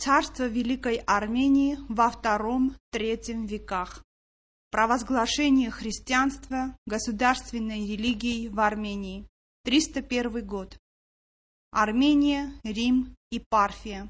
Царство Великой Армении во II-III веках. Провозглашение христианства государственной религией в Армении. 301 год. Армения, Рим и Парфия.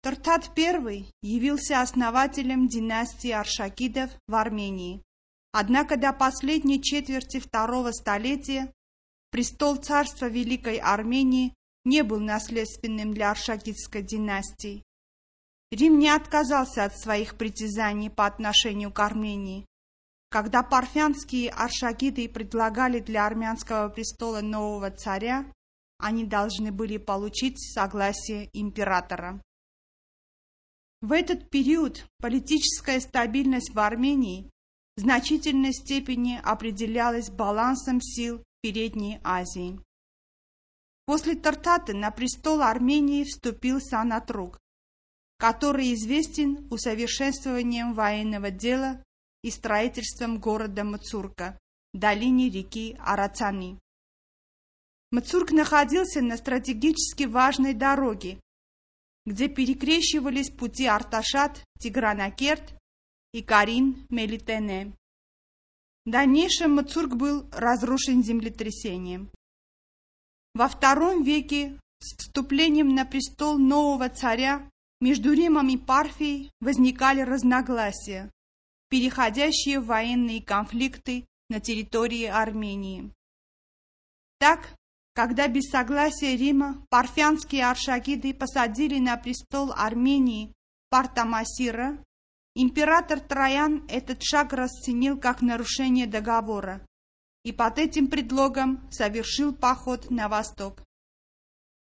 Тартат I явился основателем династии Аршакидов в Армении. Однако до последней четверти второго столетия престол царства Великой Армении не был наследственным для Аршакидской династии. Рим не отказался от своих притязаний по отношению к Армении. Когда парфянские аршакиды предлагали для армянского престола нового царя, они должны были получить согласие императора. В этот период политическая стабильность в Армении в значительной степени определялась балансом сил в Передней Азии. После Тартаты на престол Армении вступил Санатрук, который известен усовершенствованием военного дела и строительством города Мацурка долине реки Арацани. Мацурк находился на стратегически важной дороге, где перекрещивались пути Арташат, Тигранакерт и Карин-Мелитене. В дальнейшем Мацурк был разрушен землетрясением. Во втором веке с вступлением на престол нового царя между Римом и Парфией возникали разногласия, переходящие в военные конфликты на территории Армении. Так, когда без согласия Рима парфянские аршакиды посадили на престол Армении Партамасира, император Троян этот шаг расценил как нарушение договора и под этим предлогом совершил поход на восток.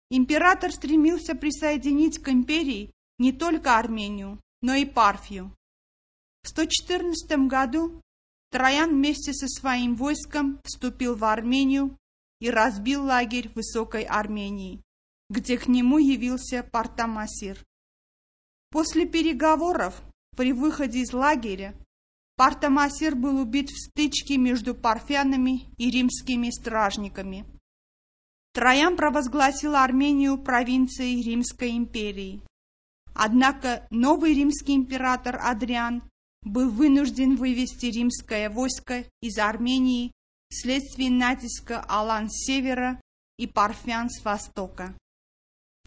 Император стремился присоединить к империи не только Армению, но и Парфию. В 114 году Троян вместе со своим войском вступил в Армению и разбил лагерь Высокой Армении, где к нему явился Партамасир. После переговоров при выходе из лагеря Партамасир был убит в стычке между парфянами и римскими стражниками. Троян провозгласил Армению провинцией Римской империи. Однако новый римский император Адриан был вынужден вывести римское войско из Армении вследствие натиска Алан с севера и Парфян с востока.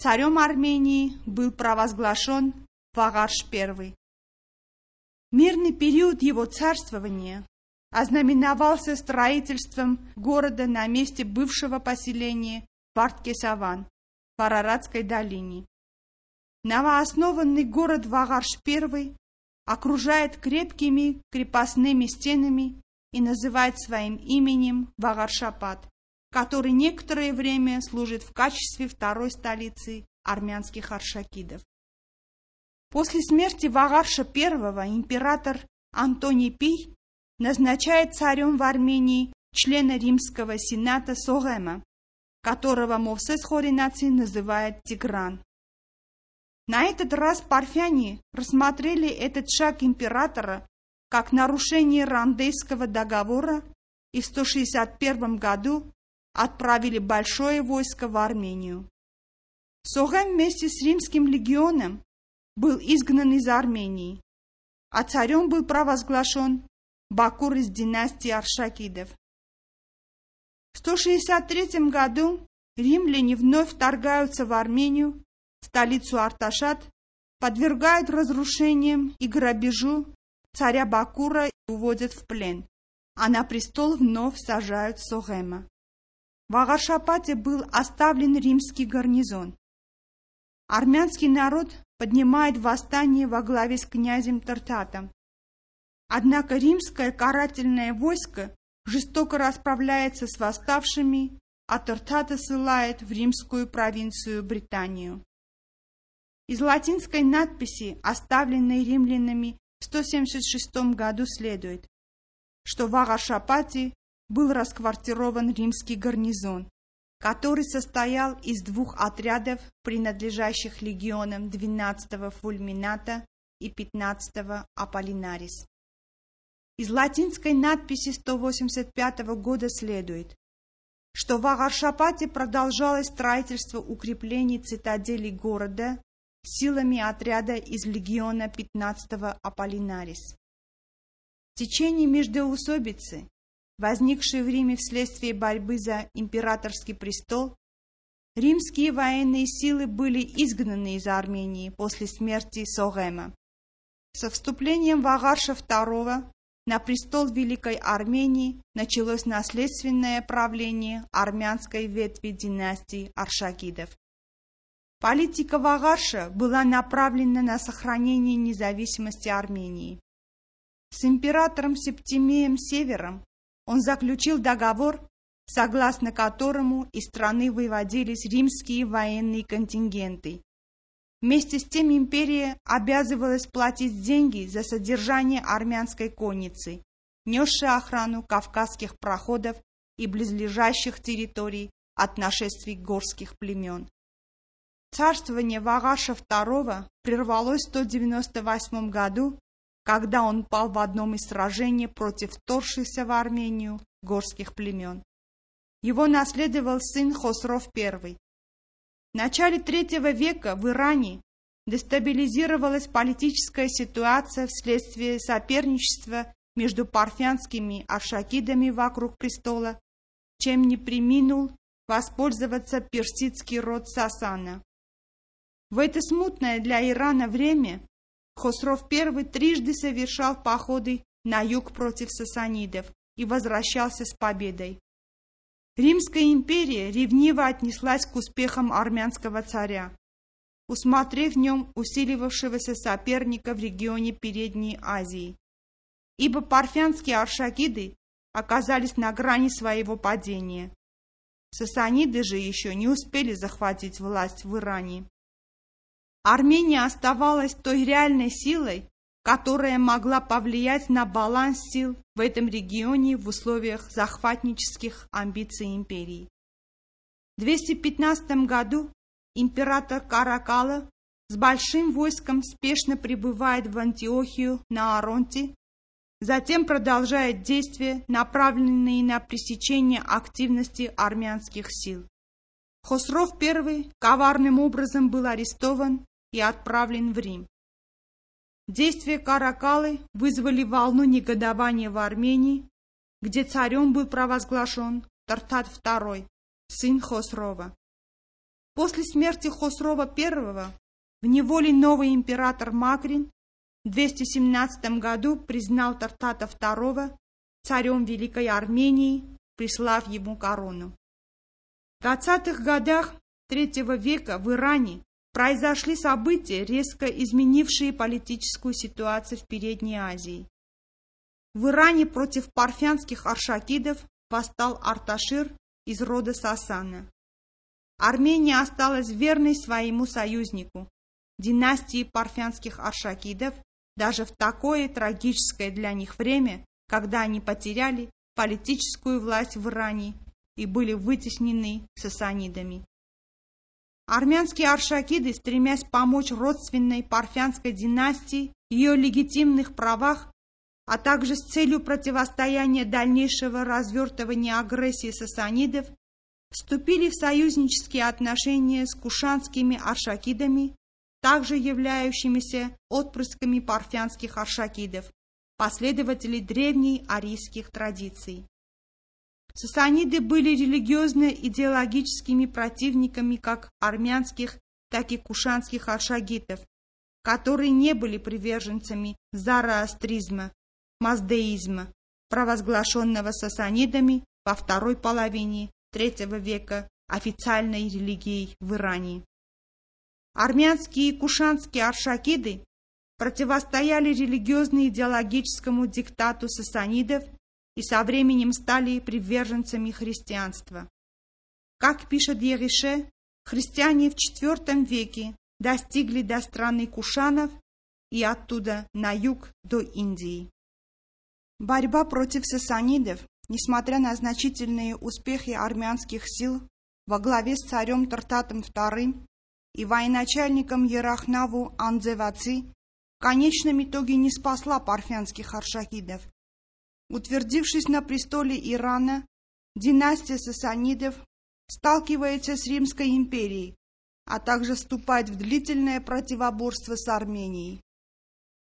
Царем Армении был провозглашен Вагарш I. Мирный период его царствования ознаменовался строительством города на месте бывшего поселения Барткесаван в Араратской долине. Новооснованный город Вагарш I окружает крепкими крепостными стенами и называет своим именем Вагаршапат, который некоторое время служит в качестве второй столицы армянских аршакидов. После смерти Вагарша I император Антоний Пий назначает царем в Армении члена римского сената Согема, которого Мовсес Хоринаци называет Тигран. На этот раз парфяне рассмотрели этот шаг императора как нарушение Рандейского договора и в 161 году отправили большое войско в Армению. Согем вместе с римским легионом был изгнан из Армении, а царем был провозглашен Бакур из династии Аршакидов. В 163 году римляне вновь вторгаются в Армению, столицу Арташат, подвергают разрушениям и грабежу царя Бакура и уводят в плен, а на престол вновь сажают Согема. В Агашапате был оставлен римский гарнизон. Армянский народ поднимает восстание во главе с князем Тартатом. Однако римское карательное войско жестоко расправляется с восставшими, а Тартата ссылает в римскую провинцию Британию. Из латинской надписи, оставленной римлянами в 176 году, следует, что в Агашапате был расквартирован римский гарнизон, который состоял из двух отрядов, принадлежащих легионам 12-го Фульмината и 15-го Аполлинарис. Из латинской надписи 185 года следует, что в Агаршапате продолжалось строительство укреплений цитадели города силами отряда из легиона 15-го Аполлинарис. В течение междоусобицы, возникшей в Риме вследствие борьбы за императорский престол, римские военные силы были изгнаны из Армении после смерти Согема. Со вступлением Вагарша II на престол Великой Армении началось наследственное правление армянской ветви династии Аршакидов. Политика Вагарша была направлена на сохранение независимости Армении. С императором Септимием Севером он заключил договор, согласно которому из страны выводились римские военные контингенты. Вместе с тем империя обязывалась платить деньги за содержание армянской конницы, несшей охрану кавказских проходов и близлежащих территорий от нашествий горских племен. Царствование Вагаша II прервалось в 198 году, когда он пал в одном из сражений против вторгшихся в Армению горских племен. Его наследовал сын Хосров I. В начале III века в Иране дестабилизировалась политическая ситуация вследствие соперничества между парфянскими аршакидами вокруг престола, чем не приминул воспользоваться персидский род Сасана. В это смутное для Ирана время Хосров I трижды совершал походы на юг против сасанидов и возвращался с победой. Римская империя ревниво отнеслась к успехам армянского царя, усмотрев в нем усиливавшегося соперника в регионе Передней Азии. Ибо парфянские аршакиды оказались на грани своего падения. Сасаниды же еще не успели захватить власть в Иране. Армения оставалась той реальной силой, которая могла повлиять на баланс сил в этом регионе в условиях захватнических амбиций империи. В 215 году император Каракала с большим войском спешно прибывает в Антиохию на Аронте, затем продолжает действия, направленные на пресечение активности армянских сил. Хосров I коварным образом был арестован и отправлен в Рим. Действия Каракалы вызвали волну негодования в Армении, где царем был провозглашен Тартат II, сын Хосрова. После смерти Хосрова I в неволе новый император Макрин в 217 году признал Тартата II царем Великой Армении, прислав ему корону. В 20-х годах III века в Иране произошли события, резко изменившие политическую ситуацию в Передней Азии. В Иране против парфянских аршакидов восстал Арташир из рода Сасана. Армения осталась верной своему союзнику, династии парфянских аршакидов, даже в такое трагическое для них время, когда они потеряли политическую власть в Иране и были вытеснены сасанидами. Армянские аршакиды, стремясь помочь родственной парфянской династии, ее легитимных правах, а также с целью противостояния дальнейшего развертывания агрессии сасанидов, вступили в союзнические отношения с кушанскими аршакидами, также являющимися отпрысками парфянских аршакидов, последователей древней арийских традиций. Сасаниды были религиозно-идеологическими противниками как армянских, так и кушанских аршагитов, которые не были приверженцами зороастризма, маздеизма, провозглашенного сасанидами во второй половине III века официальной религией в Иране. Армянские и кушанские аршакиды противостояли религиозно-идеологическому диктату сасанидов и со временем стали приверженцами христианства. Как пишет Ерише, христиане в IV веке достигли до страны Кушанов и оттуда на юг до Индии. Борьба против сасанидов, несмотря на значительные успехи армянских сил во главе с царем Тартатом II и военачальником Ерахнаву Анзеваци, в конечном итоге не спасла парфянских аршахидов Утвердившись на престоле Ирана, династия сасанидов сталкивается с Римской империей, а также вступать в длительное противоборство с Арменией.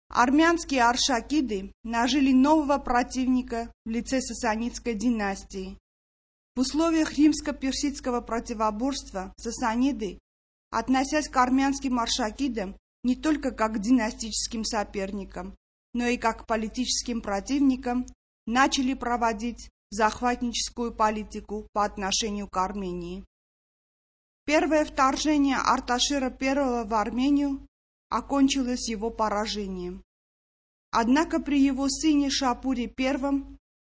Армянские аршакиды нажили нового противника в лице сасанидской династии. В условиях римско-персидского противоборства сасаниды, относясь к армянским аршакидам не только как к династическим соперникам, но и как к политическим противникам, начали проводить захватническую политику по отношению к Армении. Первое вторжение Арташира I в Армению окончилось его поражением. Однако при его сыне Шапуре I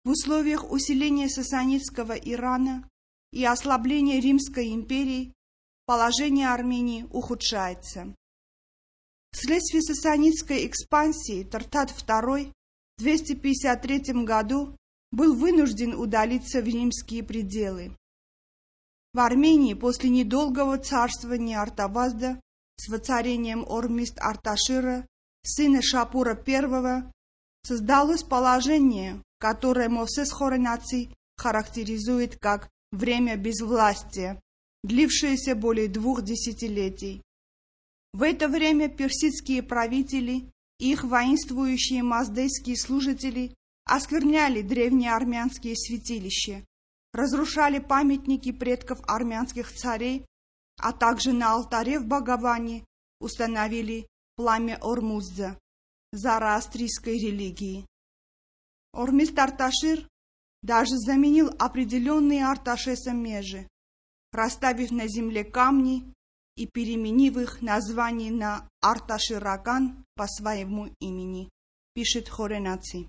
в условиях усиления сасанидского Ирана и ослабления Римской империи положение Армении ухудшается. Вследствие сасанидской экспансии Тартат II 253 году был вынужден удалиться в римские пределы. В Армении после недолгого царствования Артавазда с воцарением Ормист Арташира, сына Шапура I, создалось положение, которое Мосес Хоренаций характеризует как время безвластия, длившееся более двух десятилетий. В это время персидские правители их воинствующие маздейские служители оскверняли древние армянские святилища, разрушали памятники предков армянских царей, а также на алтаре в Боговане установили пламя Ормузда, зороастрийской религии. Ормист Арташир даже заменил определенные Арташесом межи, расставив на земле камни и переменив их название на Арташиракан по своему имени, пишет Хоренаци.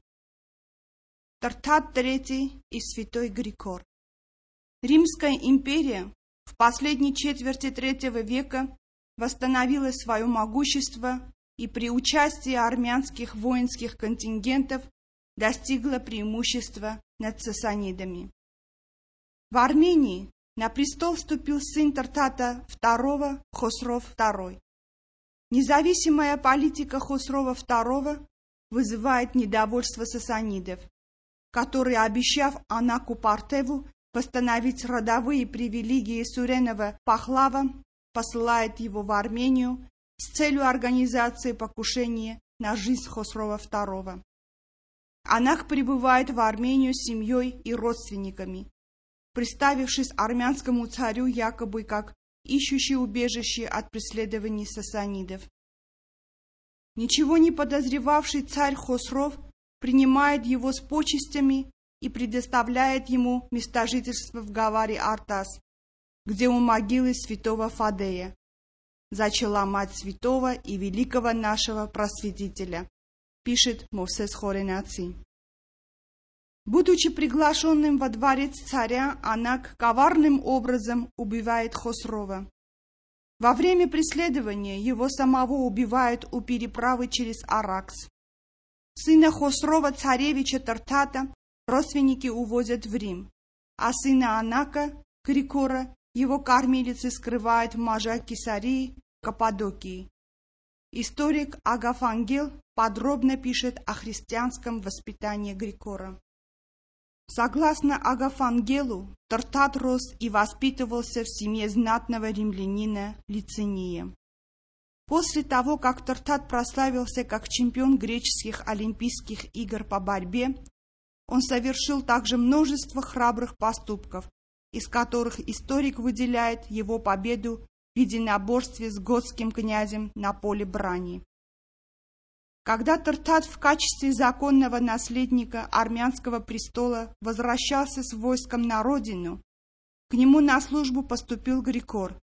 Тартат III и Святой Григор. Римская империя в последней четверти третьего века восстановила свое могущество и при участии армянских воинских контингентов достигла преимущества над сасанидами. В Армении на престол вступил сын Тартата II Хосров II. Независимая политика Хосрова II вызывает недовольство сасанидов, которые, обещав Анаку Партеву восстановить родовые привилегии Суренова Пахлава, посылает его в Армению с целью организации покушения на жизнь Хосрова II. Анах прибывает в Армению с семьей и родственниками, представившись армянскому царю якобы как ищущий убежище от преследований сасанидов. Ничего не подозревавший царь Хосров принимает его с почестями и предоставляет ему место жительства в Гаваре Артас, где у могилы святого Фадея зачала мать святого и великого нашего просветителя, пишет Мовсес Хоренаци. Будучи приглашенным во дворец царя, Анак коварным образом убивает Хосрова. Во время преследования его самого убивают у переправы через Аракс. Сына Хосрова, царевича Тартата, родственники увозят в Рим, а сына Анака, Крикора, его кормилицы скрывают в Мажа Кисарии, Каппадокии. Историк Агафангел подробно пишет о христианском воспитании Грикора. Согласно Агафангелу, Тартат рос и воспитывался в семье знатного римлянина Лициния. После того, как Тартат прославился как чемпион греческих Олимпийских игр по борьбе, он совершил также множество храбрых поступков, из которых историк выделяет его победу в единоборстве с готским князем на поле брани. Когда Тартат в качестве законного наследника армянского престола возвращался с войском на родину, к нему на службу поступил Грикор,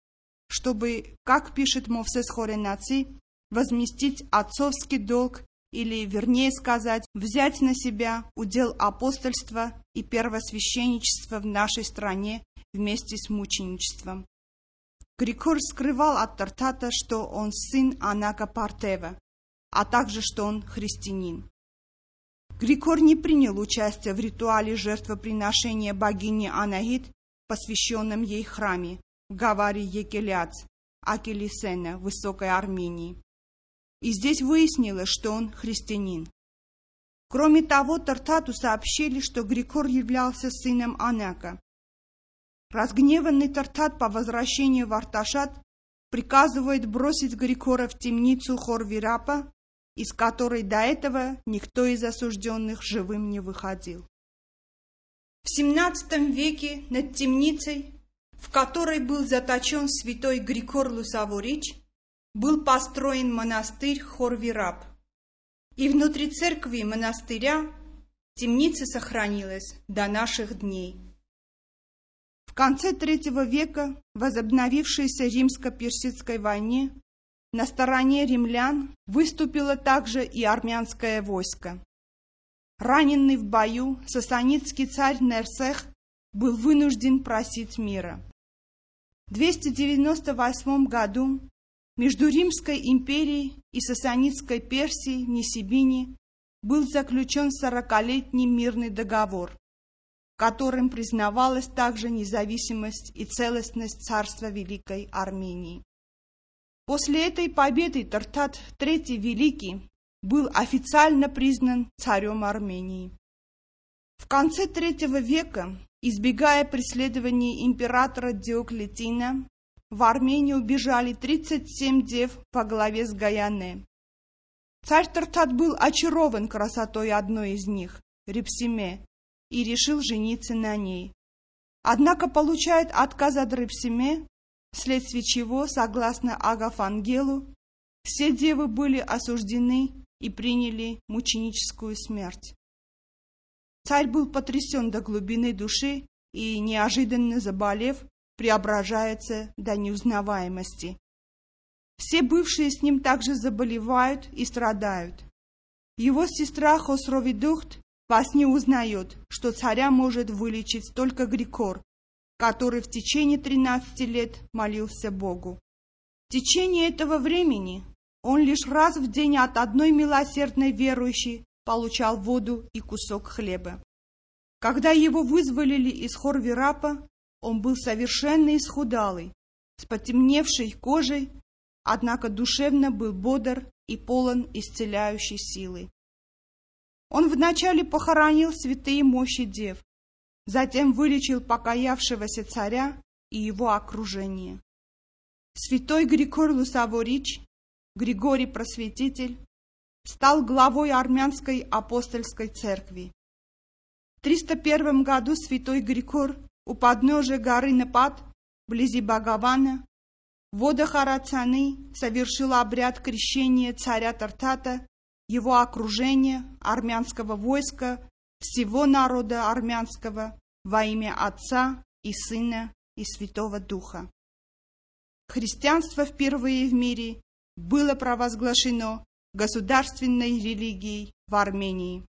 чтобы, как пишет Мовсес Хоренаци, возместить отцовский долг или, вернее сказать, взять на себя удел апостольства и первосвященничества в нашей стране вместе с мученичеством. Григор скрывал от Тартата, что он сын Анака Партева, а также что он христианин. Григор не принял участие в ритуале жертвоприношения богини Анахит, посвященном ей храме в Гаваре Екеляц, Акелисена, Высокой Армении и здесь выяснилось, что он христианин. Кроме того, Тартату сообщили, что Григор являлся сыном Анака. Разгневанный Тартат по возвращению в Арташат приказывает бросить Григора в темницу Хорвирапа, из которой до этого никто из осужденных живым не выходил. В XVII веке над темницей, в которой был заточен святой Григор Лусаворич, был построен монастырь Хорвирап. И внутри церкви монастыря темница сохранилась до наших дней. В конце третьего века, возобновившейся римско-персидской войне, на стороне римлян выступило также и армянское войско. Раненый в бою, сасанитский царь Нерсех был вынужден просить мира. В 298 году между Римской империей и Сасанитской Персией Несибини был заключен сорокалетний мирный договор, которым признавалась также независимость и целостность царства Великой Армении. После этой победы Тартат III Великий был официально признан царем Армении. В конце III века, избегая преследований императора Диоклетина, в Армению убежали 37 дев по главе с Гаяне. Царь Тартат был очарован красотой одной из них, Репсиме, и решил жениться на ней. Однако получает отказ от Репсиме вследствие чего, согласно Агафангелу, все девы были осуждены и приняли мученическую смерть. Царь был потрясен до глубины души и, неожиданно заболев, преображается до неузнаваемости. Все бывшие с ним также заболевают и страдают. Его сестра Хосровидухт вас не узнает, что царя может вылечить только Грикор, который в течение 13 лет молился Богу. В течение этого времени он лишь раз в день от одной милосердной верующей получал воду и кусок хлеба. Когда его вызволили из Хорвирапа, он был совершенно исхудалый, с потемневшей кожей, однако душевно был бодр и полон исцеляющей силы. Он вначале похоронил святые мощи дев, затем вылечил покаявшегося царя и его окружение. Святой Григор Лусаворич, Григорий Просветитель, стал главой армянской апостольской церкви. В 301 году святой Григор у подножия горы Непад, вблизи Багавана, в водах Арацаны совершил обряд крещения царя Тартата, его окружения, армянского войска всего народа армянского во имя Отца и Сына и Святого Духа. Христианство впервые в мире было провозглашено государственной религией в Армении.